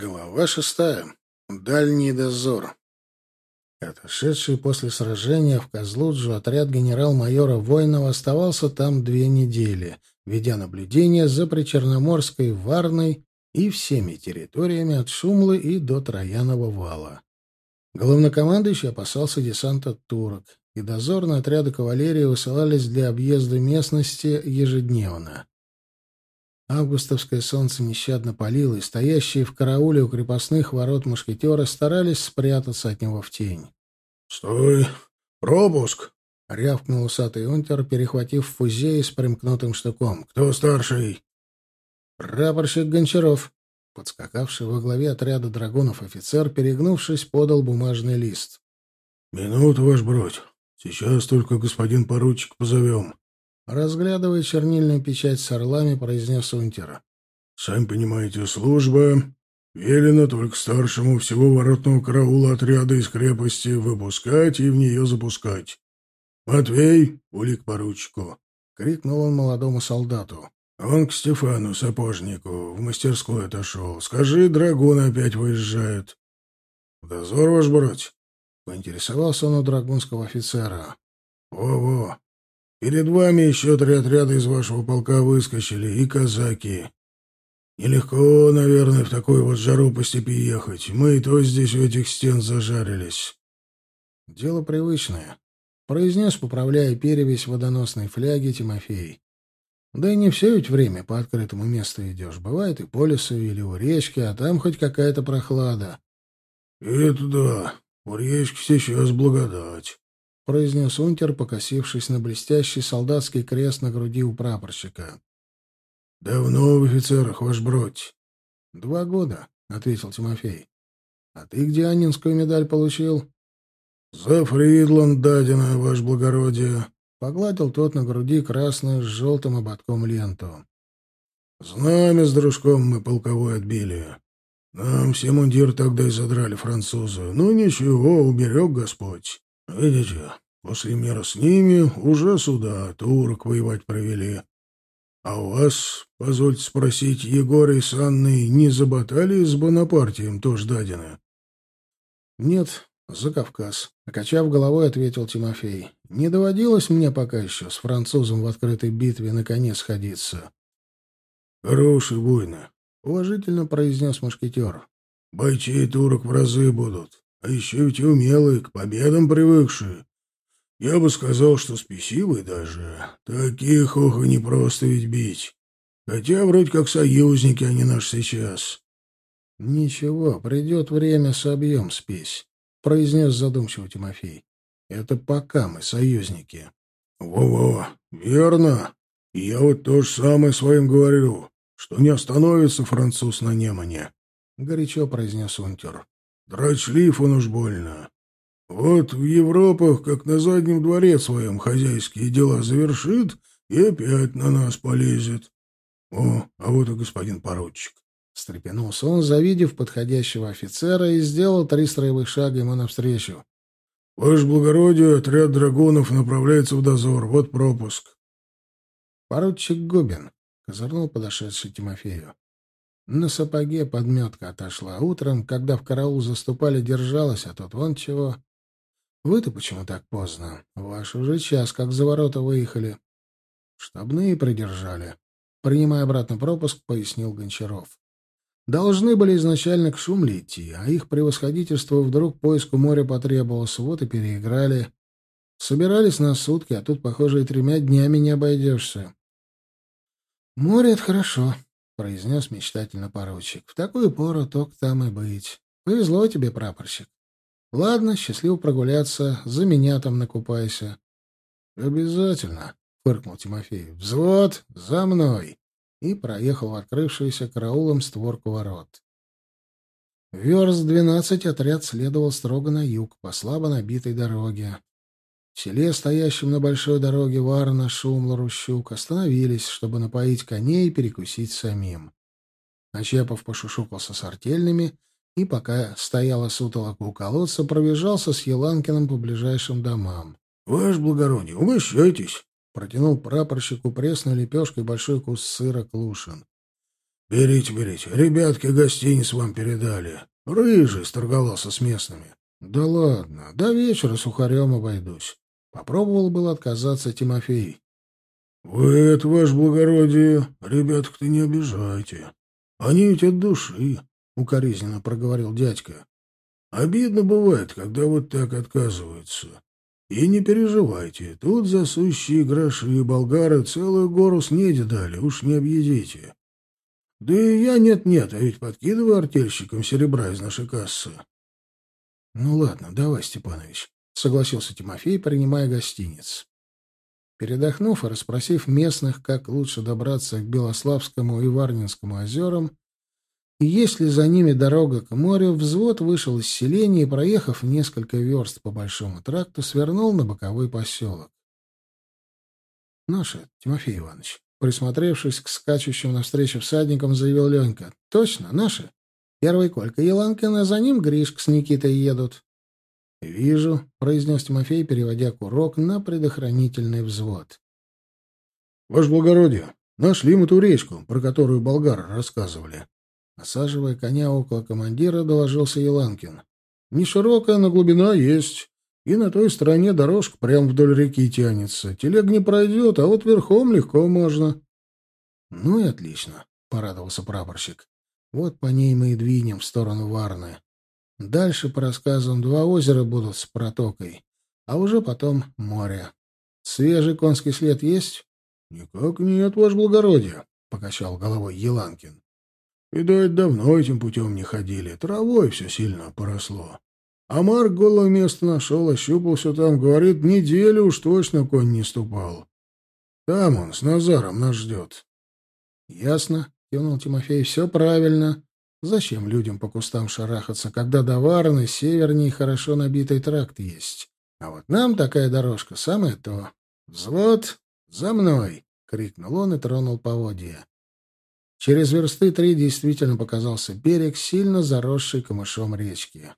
Глава шестая. Дальний дозор. Отошедший после сражения в Козлуджу отряд генерал-майора Войнова оставался там две недели, ведя наблюдение за Причерноморской, Варной и всеми территориями от Шумлы и до Троянова вала. Главнокомандующий опасался десанта турок, и дозорные отряды кавалерии высылались для объезда местности ежедневно. Августовское солнце нещадно палило, и стоящие в карауле у крепостных ворот мушкетеры старались спрятаться от него в тень. — Стой! Пропуск! — рявкнул усатый унтер, перехватив фузей с примкнутым штуком. — Кто старший? — Прапорщик Гончаров. Подскакавший во главе отряда драгунов офицер, перегнувшись, подал бумажный лист. — Минуту, ваш бродь. Сейчас только господин поручик позовем. Разглядывая чернильную печать с орлами, произнес Унтер. «Сами понимаете, служба. Велено только старшему всего воротного караула отряда из крепости выпускать и в нее запускать. Матвей, улик поручику!» — крикнул он молодому солдату. «Он к Стефану, сапожнику, в мастерскую отошел. Скажи, драгуны опять выезжают». «В дозор, ваш брать?» — поинтересовался он у драгунского офицера. «Во-во, Перед вами еще три отряда из вашего полка выскочили, и казаки. Нелегко, наверное, в такую вот жару по степи ехать. Мы и то здесь у этих стен зажарились. Дело привычное, — произнес, поправляя перевесь водоносной фляги Тимофей. Да и не все ведь время по открытому месту идешь. Бывает и по лесу или у речки, а там хоть какая-то прохлада. — Это да. У речки сейчас благодать произнес унтер, покосившись на блестящий солдатский крест на груди у прапорщика. — Давно в офицерах, ваш бродь? — Два года, — ответил Тимофей. — А ты где Аннинскую медаль получил? — За Фридланд дадена, ваше благородие. Погладил тот на груди красную с желтым ободком ленту. — Знамя с дружком мы полковой отбили. Нам все мундир тогда и задрали французы. Ну ничего, уберег Господь. Видите, после мира с ними уже сюда турок воевать провели. А у вас, позвольте спросить, Егор и с Анной не заботали с Бонапартием тоже дадены? Нет, за Кавказ. Окачав головой, ответил Тимофей. Не доводилось мне пока еще с французом в открытой битве наконец сходиться. Хороший войны, уважительно произнес мушкетер. Бойчей турок в разы будут. А еще ведь и умелые, к победам привыкшие. Я бы сказал, что спесивые даже. Таких, ох, и не просто ведь бить. Хотя вроде как союзники они наши сейчас. — Ничего, придет время, собьем спесь, — произнес задумчиво Тимофей. — Это пока мы союзники. Во — Во-во, верно. Я вот то же самое своим говорю, что не остановится француз на Немане, — горячо произнес унтер. Драчлив он уж больно. Вот в Европах, как на заднем дворе своем хозяйские дела завершит, и опять на нас полезет. О, а вот и господин поручик. Встрепенулся он, завидев подходящего офицера, и сделал три строевых шага ему навстречу. — Ваше благородие, отряд драгунов направляется в дозор. Вот пропуск. — Поручик Губин, — козырнул подошедший Тимофею. На сапоге подметка отошла. Утром, когда в караул заступали, держалась, а тут вон чего. Вы-то почему так поздно? Ваш уже час, как за ворота выехали. Штабные придержали. Принимая обратно пропуск, пояснил Гончаров. Должны были изначально к Шумле идти, а их превосходительство вдруг поиску моря потребовалось, вот и переиграли. Собирались на сутки, а тут, похоже, и тремя днями не обойдешься. Море — это хорошо, произнес мечтательно поручик. В такую пору только там и быть. Повезло тебе, прапорщик. Ладно, счастливо прогуляться, за меня там накупайся. Обязательно, фыркнул Тимофей. Взвод, за мной! И проехал в открывшуюся караулом створку ворот. Верст двенадцать отряд следовал строго на юг, по слабо набитой дороге. В селе, стоящем на большой дороге Варна, Шумла, Рущук, остановились, чтобы напоить коней и перекусить самим. Начепов пошушукался с артельными и, пока стояла сутолока у колодца, пробежался с Еланкиным по ближайшим домам. — Ваше благородие, угощайтесь! — протянул прапорщику пресной лепешкой большой кус сыра Клушин. Берите, берите. Ребятки гостиниц вам передали. Рыжий сторговался с местными. Да ладно, до вечера сухарем обойдусь. Попробовал было отказаться Тимофей. Вы это, ваше благородие, ребяток-то не обижайте. Они ведь от души, — укоризненно проговорил дядька. Обидно бывает, когда вот так отказываются. И не переживайте, тут за сущие гроши болгары целую гору снеди дали, уж не объедите. Да и я нет-нет, а ведь подкидываю артельщикам серебра из нашей кассы. — Ну ладно, давай, Степанович, — согласился Тимофей, принимая гостиниц. Передохнув и расспросив местных, как лучше добраться к Белославскому и Варнинскому озерам, и есть ли за ними дорога к морю, взвод вышел из селения и, проехав несколько верст по большому тракту, свернул на боковой поселок. «Наши, Тимофей Иванович», присмотревшись к скачущим навстречу всадникам, заявил Ленька. «Точно, наши. Первый Колька Еланкин, а за ним Гришк с Никитой едут». «Вижу», — произнес Тимофей, переводя курок на предохранительный взвод. «Ваше благородие, нашли мы ту речку, про которую болгары рассказывали. Осаживая коня около командира, доложился Еланкин. «Не широкая, но глубина есть. И на той стороне дорожка прямо вдоль реки тянется. Телег не пройдет, а вот верхом легко можно». «Ну и отлично», — порадовался прапорщик. «Вот по ней мы и двинем в сторону Варны. Дальше, по рассказам, два озера будут с протокой, а уже потом море. Свежий конский след есть?» «Никак нет, ваше благородие», — покачал головой Еланкин. Видать, давно этим путем не ходили. Травой все сильно поросло. А Марк голое место нашел, ощупал все там. Говорит, неделю уж точно конь не ступал. Там он с Назаром нас ждет. — Ясно, — кивнул Тимофей, — все правильно. Зачем людям по кустам шарахаться, когда до Варны севернее хорошо набитый тракт есть? А вот нам такая дорожка самое то. Взвод, за мной! — крикнул он и тронул поводья. Через версты три действительно показался берег, сильно заросший камышом речки.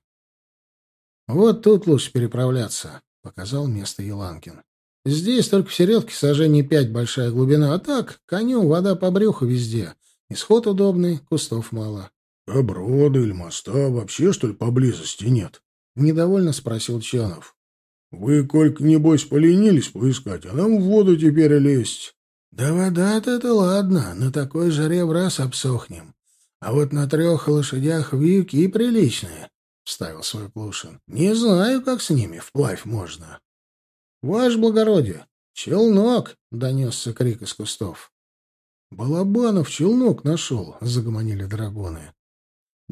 «Вот тут лучше переправляться», — показал место Еланкин. «Здесь только в середке сажений пять большая глубина, а так, коню вода по брюху везде. Исход удобный, кустов мало». «А брода или моста вообще, что ли, поблизости нет?» — недовольно спросил Чанов. «Вы, Колька, небось, поленились поискать, а нам в воду теперь лезть». Да вода-то это ладно, на такой жаре в раз обсохнем. А вот на трех лошадях вьюки приличные, — вставил свой Клушин. Не знаю, как с ними вплавь можно. — Ваше благородие, челнок! — донесся крик из кустов. — Балабанов челнок нашел, — загомонили драгоны.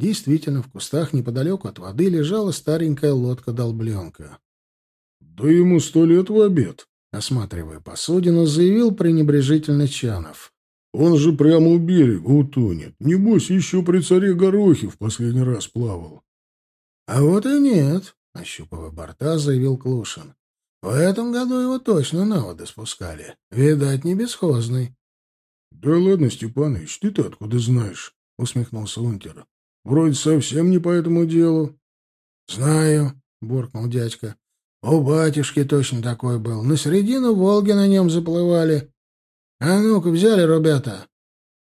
Действительно, в кустах неподалеку от воды лежала старенькая лодка-долбленка. — Да ему сто лет в обед, Осматривая посудину, заявил пренебрежительно Чанов. «Он же прямо у берега утонет. Небось, еще при царе Горохе в последний раз плавал». «А вот и нет», — ощупывая борта, заявил Клушин. «В этом году его точно на воду спускали. Видать, не бесхозный». «Да ладно, Степаныч, ты-то откуда знаешь?» — усмехнулся Унтер. «Вроде совсем не по этому делу». «Знаю», — буркнул дядька. У батюшки точно такой был. На середину Волги на нем заплывали. А ну-ка, взяли, ребята.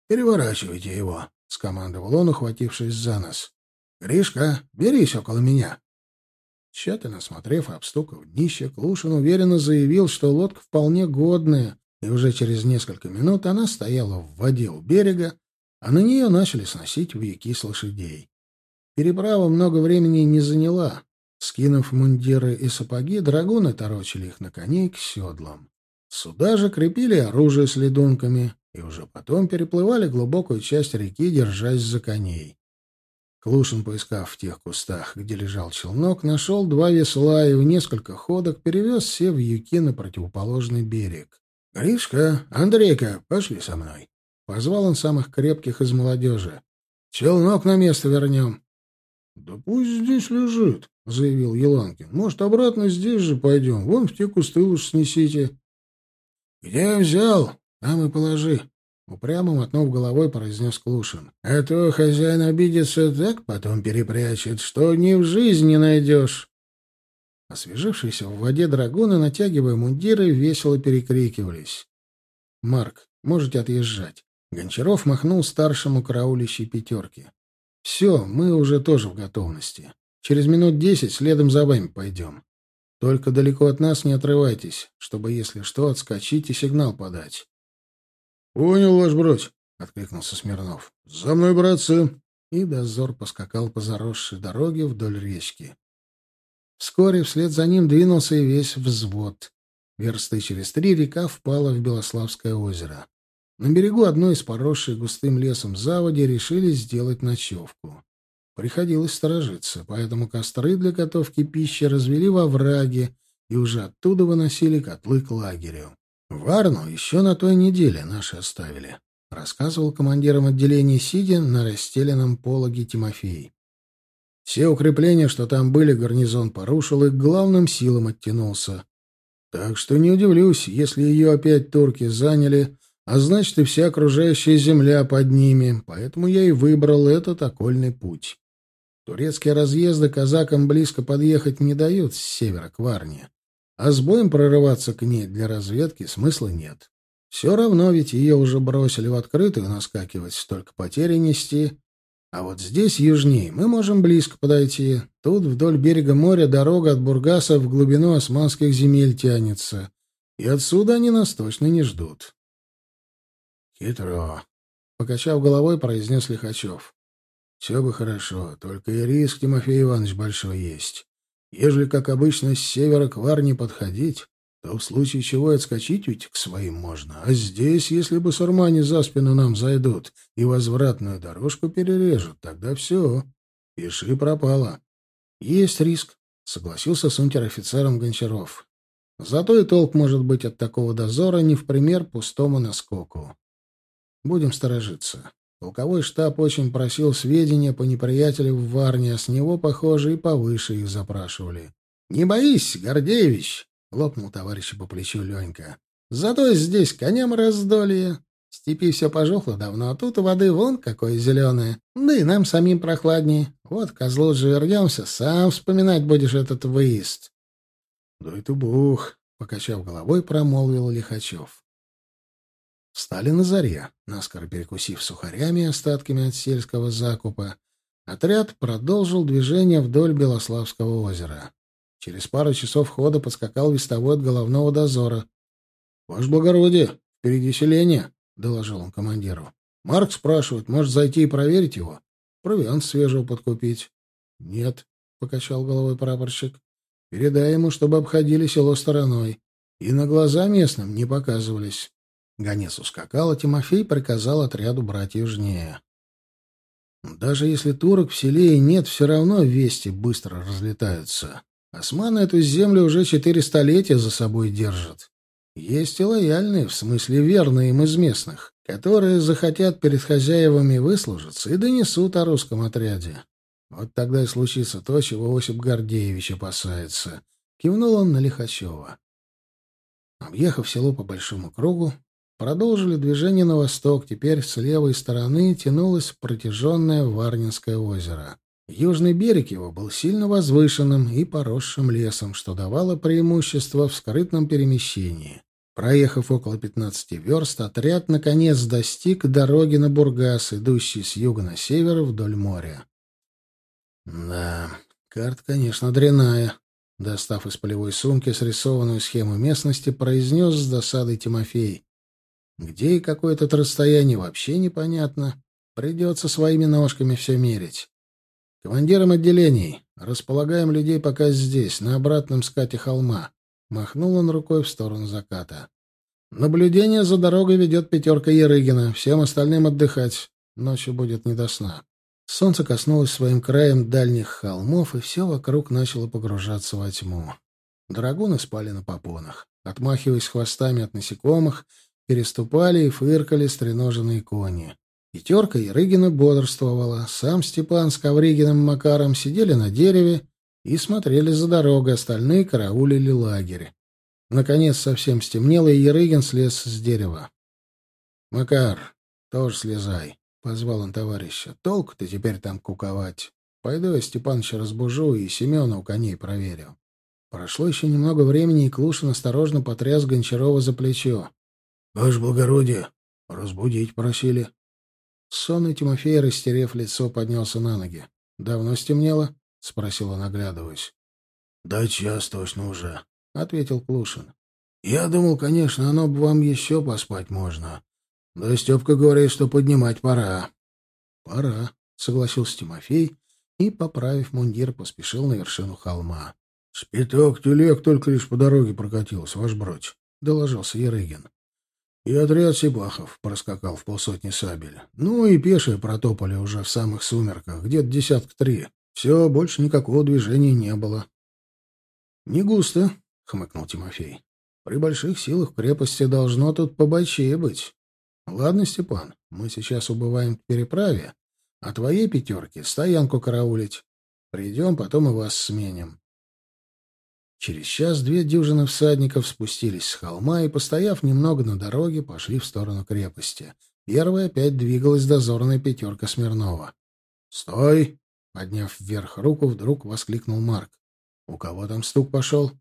Переворачивайте его, — скомандовал он, ухватившись за нос. Гришка, берись около меня. Тщательно смотрев и обстукав днище, Клушин уверенно заявил, что лодка вполне годная, и уже через несколько минут она стояла в воде у берега, а на нее начали сносить вьюки с лошадей. Переправа много времени не заняла. Скинув мундиры и сапоги, драгуны торочили их на коней к седлам. Сюда же крепили оружие с ледунками и уже потом переплывали глубокую часть реки, держась за коней. Клушин, поискав в тех кустах, где лежал челнок, нашел два весла и в несколько ходок перевез все вьюки на противоположный берег. — Гришка, Андрейка, пошли со мной. Позвал он самых крепких из молодежи. — Челнок на место вернем. — Да пусть здесь лежит, — заявил Еланкин. — Может, обратно здесь же пойдем? Вон в те кусты лучше снесите. — Где взял? Там и положи. Упрямо мотнув головой, произнес Клушин. — А то хозяин обидится так, потом перепрячет, что ни в жизни не найдешь. Освежившиеся в воде драгуны, натягивая мундиры, весело перекрикивались. — Марк, можете отъезжать. Гончаров махнул старшему караулищей пятерки. «Все, мы уже тоже в готовности. Через минут десять следом за вами пойдем. Только далеко от нас не отрывайтесь, чтобы, если что, отскочить и сигнал подать». «Понял, ваш бродь», — откликнулся Смирнов. «За мной, братцы!» И дозор поскакал по заросшей дороге вдоль речки. Вскоре вслед за ним двинулся и весь взвод. Версты через три река впала в Белославское озеро. На берегу одной из поросшей густым лесом заводи решили сделать ночевку. Приходилось сторожиться, поэтому костры для готовки пищи развели во враге и уже оттуда выносили котлы к лагерю. Варну еще на той неделе наши оставили, — рассказывал командиром отделения сидя на расстеленном пологе Тимофей. Все укрепления, что там были, гарнизон порушил и к главным силам оттянулся. Так что не удивлюсь, если ее опять турки заняли, а значит и вся окружающая земля под ними, поэтому я и выбрал этот окольный путь. Турецкие разъезды казакам близко подъехать не дают с севера к Варне, а с боем прорываться к ней для разведки смысла нет. Все равно ведь ее уже бросили в открытую наскакивать, столько потери нести. А вот здесь, южнее, мы можем близко подойти. Тут вдоль берега моря дорога от Бургаса в глубину османских земель тянется. И отсюда они нас точно не ждут. Хитро. Покачав головой, произнес Лихачев. Все бы хорошо, только и риск, Тимофей Иванович, большой есть. Ежели, как обычно, с севера к Варне подходить, то в случае чего отскочить ведь к своим можно. А здесь, если бы сурмане за спину нам зайдут и возвратную дорожку перережут, тогда все, пиши пропало. — Есть риск, — согласился с унтер-офицером Гончаров. Зато и толк может быть от такого дозора не в пример пустому наскоку. Будем сторожиться. Полковой штаб очень просил сведения по неприятелю в Варне, а с него, похоже, и повыше их запрашивали. — Не боись, Гордеевич! — лопнул товарища по плечу Ленька. — Зато здесь коням раздолье. Степи все пожухло давно, а тут воды вон какое зеленое. Да и нам самим прохладнее. Вот козлу же вернемся, сам вспоминать будешь этот выезд. — Да это бог! — покачав головой, промолвил Лихачев. Встали на заре, наскоро перекусив сухарями и остатками от сельского закупа. Отряд продолжил движение вдоль Белославского озера. Через пару часов хода подскакал вестовой от головного дозора. — Ваше благородие, впереди селение, — доложил он командиру. — Марк спрашивает, может зайти и проверить его? Провиант свежего подкупить. — Нет, — покачал головой прапорщик. — Передай ему, чтобы обходили село стороной. И на глаза местным не показывались. Гонец ускакал, а Тимофей приказал отряду брать южнее. Даже если турок в селе и нет, все равно вести быстро разлетаются. Османы эту землю уже четыре столетия за собой держат. Есть и лояльные, в смысле верные им из местных, которые захотят перед хозяевами выслужиться и донесут о русском отряде. Вот тогда и случится то, чего Осип Гордеевич опасается. Кивнул он на Лихачева. Объехав село по большому кругу, Продолжили движение на восток. Теперь с левой стороны тянулось протяженное Варнинское озеро. Южный берег его был сильно возвышенным и поросшим лесом, что давало преимущество в скрытном перемещении. Проехав около 15 верст, отряд наконец достиг дороги на Бургас, идущей с юга на север вдоль моря. Да, карта, конечно, дряная. Достав из полевой сумки срисованную схему местности, произнес с досадой Тимофей. Где и какое это расстояние, вообще непонятно. Придется своими ножками все мерить. Командирам отделений, располагаем людей пока здесь, на обратном скате холма. Махнул он рукой в сторону заката. Наблюдение за дорогой ведет пятерка Ерыгина. Всем остальным отдыхать. Ночью будет не до сна. Солнце коснулось своим краем дальних холмов, и все вокруг начало погружаться во тьму. Драгуны спали на попонах. Отмахиваясь хвостами от насекомых, переступали и фыркали стреноженные кони. Пятерка Ярыгина бодрствовала. Сам Степан с Ковригиным Макаром сидели на дереве и смотрели за дорогой, остальные караулили лагерь. Наконец совсем стемнело, и Ярыгин слез с дерева. — Макар, тоже слезай, — позвал он товарища. — Толку-то теперь там куковать. Пойду я Степаныча разбужу и Семена у коней проверю. Прошло еще немного времени, и Клушин осторожно потряс Гончарова за плечо. «Ваше благородие, Разбудить просили. Сонный Тимофей, растерев лицо, поднялся на ноги. «Давно стемнело?» — спросил он. «Да час точно уже», — ответил Клушин. «Я думал, конечно, оно бы вам еще поспать можно. Да Степка говорит, что поднимать пора». «Пора», — согласился Тимофей и, поправив мундир, поспешил на вершину холма. — Спиток телег только лишь по дороге прокатился, ваш бродь, — доложился Ерыгин. И отряд Сибахов проскакал в полсотни сабель. Ну и пешие протопали уже в самых сумерках, где-то десятка три. Все, больше никакого движения не было. — Не густо, — хмыкнул Тимофей. — При больших силах крепости должно тут побольшее быть. Ладно, Степан, мы сейчас убываем к переправе, а твоей пятерке стоянку караулить. Придем, потом и вас сменим. Через час две дюжины всадников спустились с холма и, постояв немного на дороге, пошли в сторону крепости. Первая опять двигалась дозорная пятерка Смирнова. «Стой!» — подняв вверх руку, вдруг воскликнул Марк. «У кого там стук пошел?»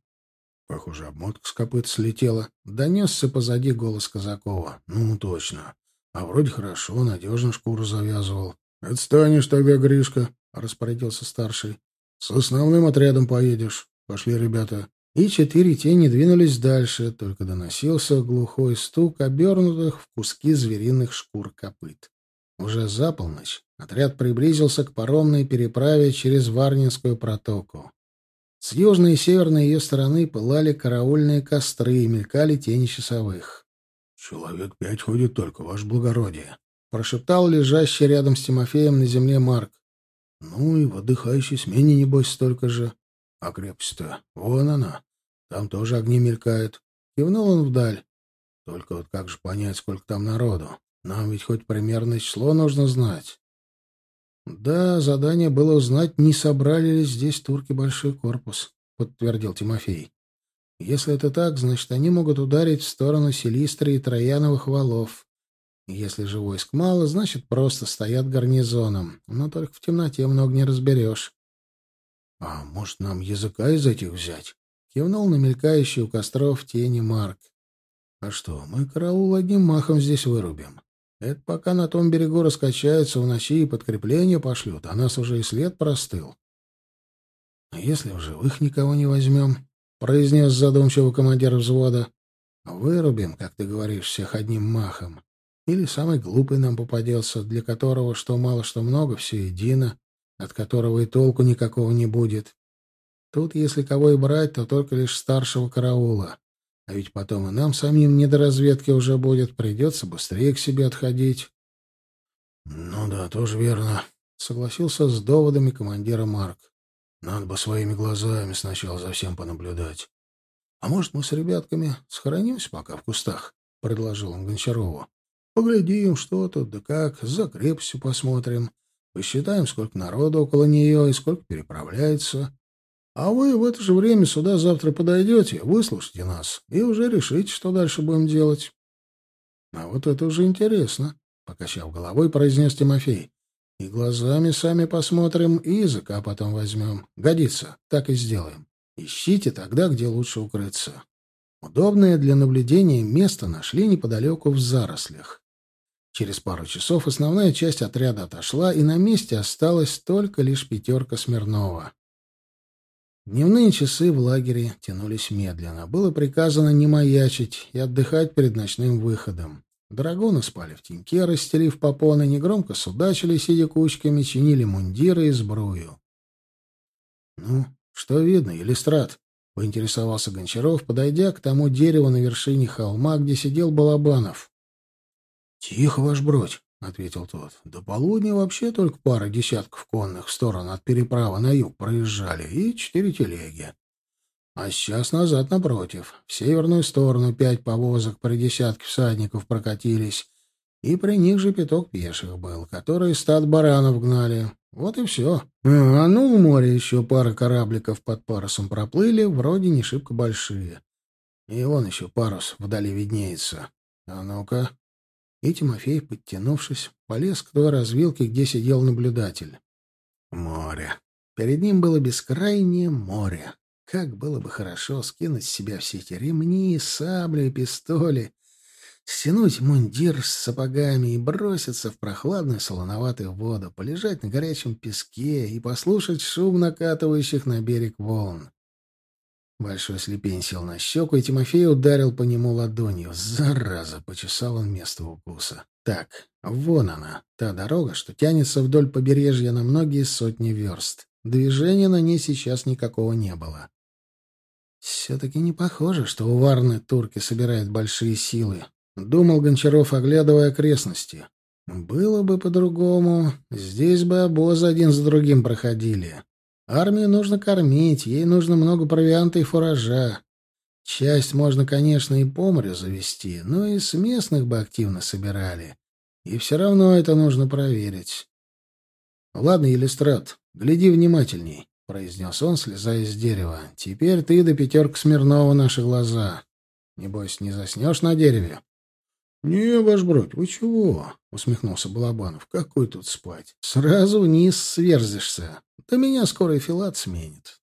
Похоже, обмотка с копыт слетела. Донесся позади голос Казакова. «Ну, точно. А вроде хорошо, надежно шкуру завязывал. «Отстанешь тогда, Гришка», — распорядился старший. «С основным отрядом поедешь. Пошли, ребята». И четыре тени двинулись дальше, только доносился глухой стук обернутых в куски звериных шкур копыт. Уже за полночь отряд приблизился к паромной переправе через Варнинскую протоку. С южной и северной ее стороны пылали караульные костры и мелькали тени часовых. «Человек пять ходит только, ваше благородие», прошептал лежащий рядом с Тимофеем на земле Марк. «Ну и в отдыхающей смене, небось, столько же. А крепость-то, вон она. Там тоже огни мелькают». Кивнул он вдаль. «Только вот как же понять, сколько там народу? Нам ведь хоть примерное число нужно знать». «Да, задание было узнать, не собрали ли здесь турки большой корпус», — подтвердил Тимофей. «Если это так, значит, они могут ударить в сторону Селистры и Трояновых валов. Если же войск мало, значит, просто стоят гарнизоном. Но только в темноте много не разберешь. — А может, нам языка из этих взять? — кивнул на мелькающий у костров тени Марк. — А что, мы караул одним махом здесь вырубим. Это пока на том берегу раскачаются в ночи и подкрепление пошлют, а нас уже и след простыл. — А если в живых никого не возьмем? — произнес задумчиво командир взвода. — Вырубим, как ты говоришь, всех одним махом. Или самый глупый нам попадется, для которого что мало, что много, все едино, от которого и толку никакого не будет. Тут, если кого и брать, то только лишь старшего караула. А ведь потом и нам самим не до разведки уже будет, придется быстрее к себе отходить. — Ну да, тоже верно, — согласился с доводами командира Марк. — Надо бы своими глазами сначала за всем понаблюдать. — А может, мы с ребятками схоронимся пока в кустах? — предложил он Гончарову. Поглядим, что тут, да как, за крепостью посмотрим. Посчитаем, сколько народу около нее и сколько переправляется. А вы в это же время сюда завтра подойдете, выслушайте нас и уже решите, что дальше будем делать. — А вот это уже интересно, — покачав головой, произнес Тимофей. — И глазами сами посмотрим, и языка потом возьмем. Годится, так и сделаем. Ищите тогда, где лучше укрыться. Удобное для наблюдения место нашли неподалеку в зарослях. Через пару часов основная часть отряда отошла, и на месте осталась только лишь пятерка Смирнова. Дневные часы в лагере тянулись медленно. Было приказано не маячить и отдыхать перед ночным выходом. Драгуны спали в теньке, расстелив попоны, негромко судачили, сидя кучками, чинили мундиры и сбрую. — Ну, что видно, Елистрат? — поинтересовался Гончаров, подойдя к тому дереву на вершине холма, где сидел Балабанов. «Тихо, ваш бродь», — ответил тот. «До полудня вообще только пара десятков конных в сторону от переправы на юг проезжали и четыре телеги. А сейчас назад, напротив, в северную сторону пять повозок при десятке всадников прокатились, и при них же пяток пеших был, которые стад баранов гнали. Вот и все. А ну, в море еще пара корабликов под парусом проплыли, вроде не шибко большие. И вон еще парус вдали виднеется. А ну-ка, и Тимофей, подтянувшись, полез к той развилке, где сидел наблюдатель. Море. Перед ним было бескрайнее море. Как было бы хорошо скинуть с себя все эти ремни, сабли пистоли. стянуть мундир с сапогами и броситься в прохладную солоноватую воду, полежать на горячем песке и послушать шум накатывающих на берег волн. Большой слепень сел на щеку, и Тимофей ударил по нему ладонью. Зараза! — почесал он место укуса. Так, вон она, та дорога, что тянется вдоль побережья на многие сотни верст. Движения на ней сейчас никакого не было. Все-таки не похоже, что у Варны турки собирают большие силы. Думал Гончаров, оглядывая окрестности. Было бы по-другому. Здесь бы обозы один за другим проходили. Армию нужно кормить, ей нужно много провианта и фуража. Часть можно, конечно, и по морю завести, но и с местных бы активно собирали. И все равно это нужно проверить. — Ладно, Елистрат, гляди внимательней, — произнес он, слезая с дерева. — Теперь ты до пятерка Смирнова наши глаза. Небось, не заснешь на дереве? — Не, ваш брат, вы чего? — усмехнулся Балабанов. — Какой тут спать? Сразу вниз сверзишься. Да меня скоро и Филат сменит.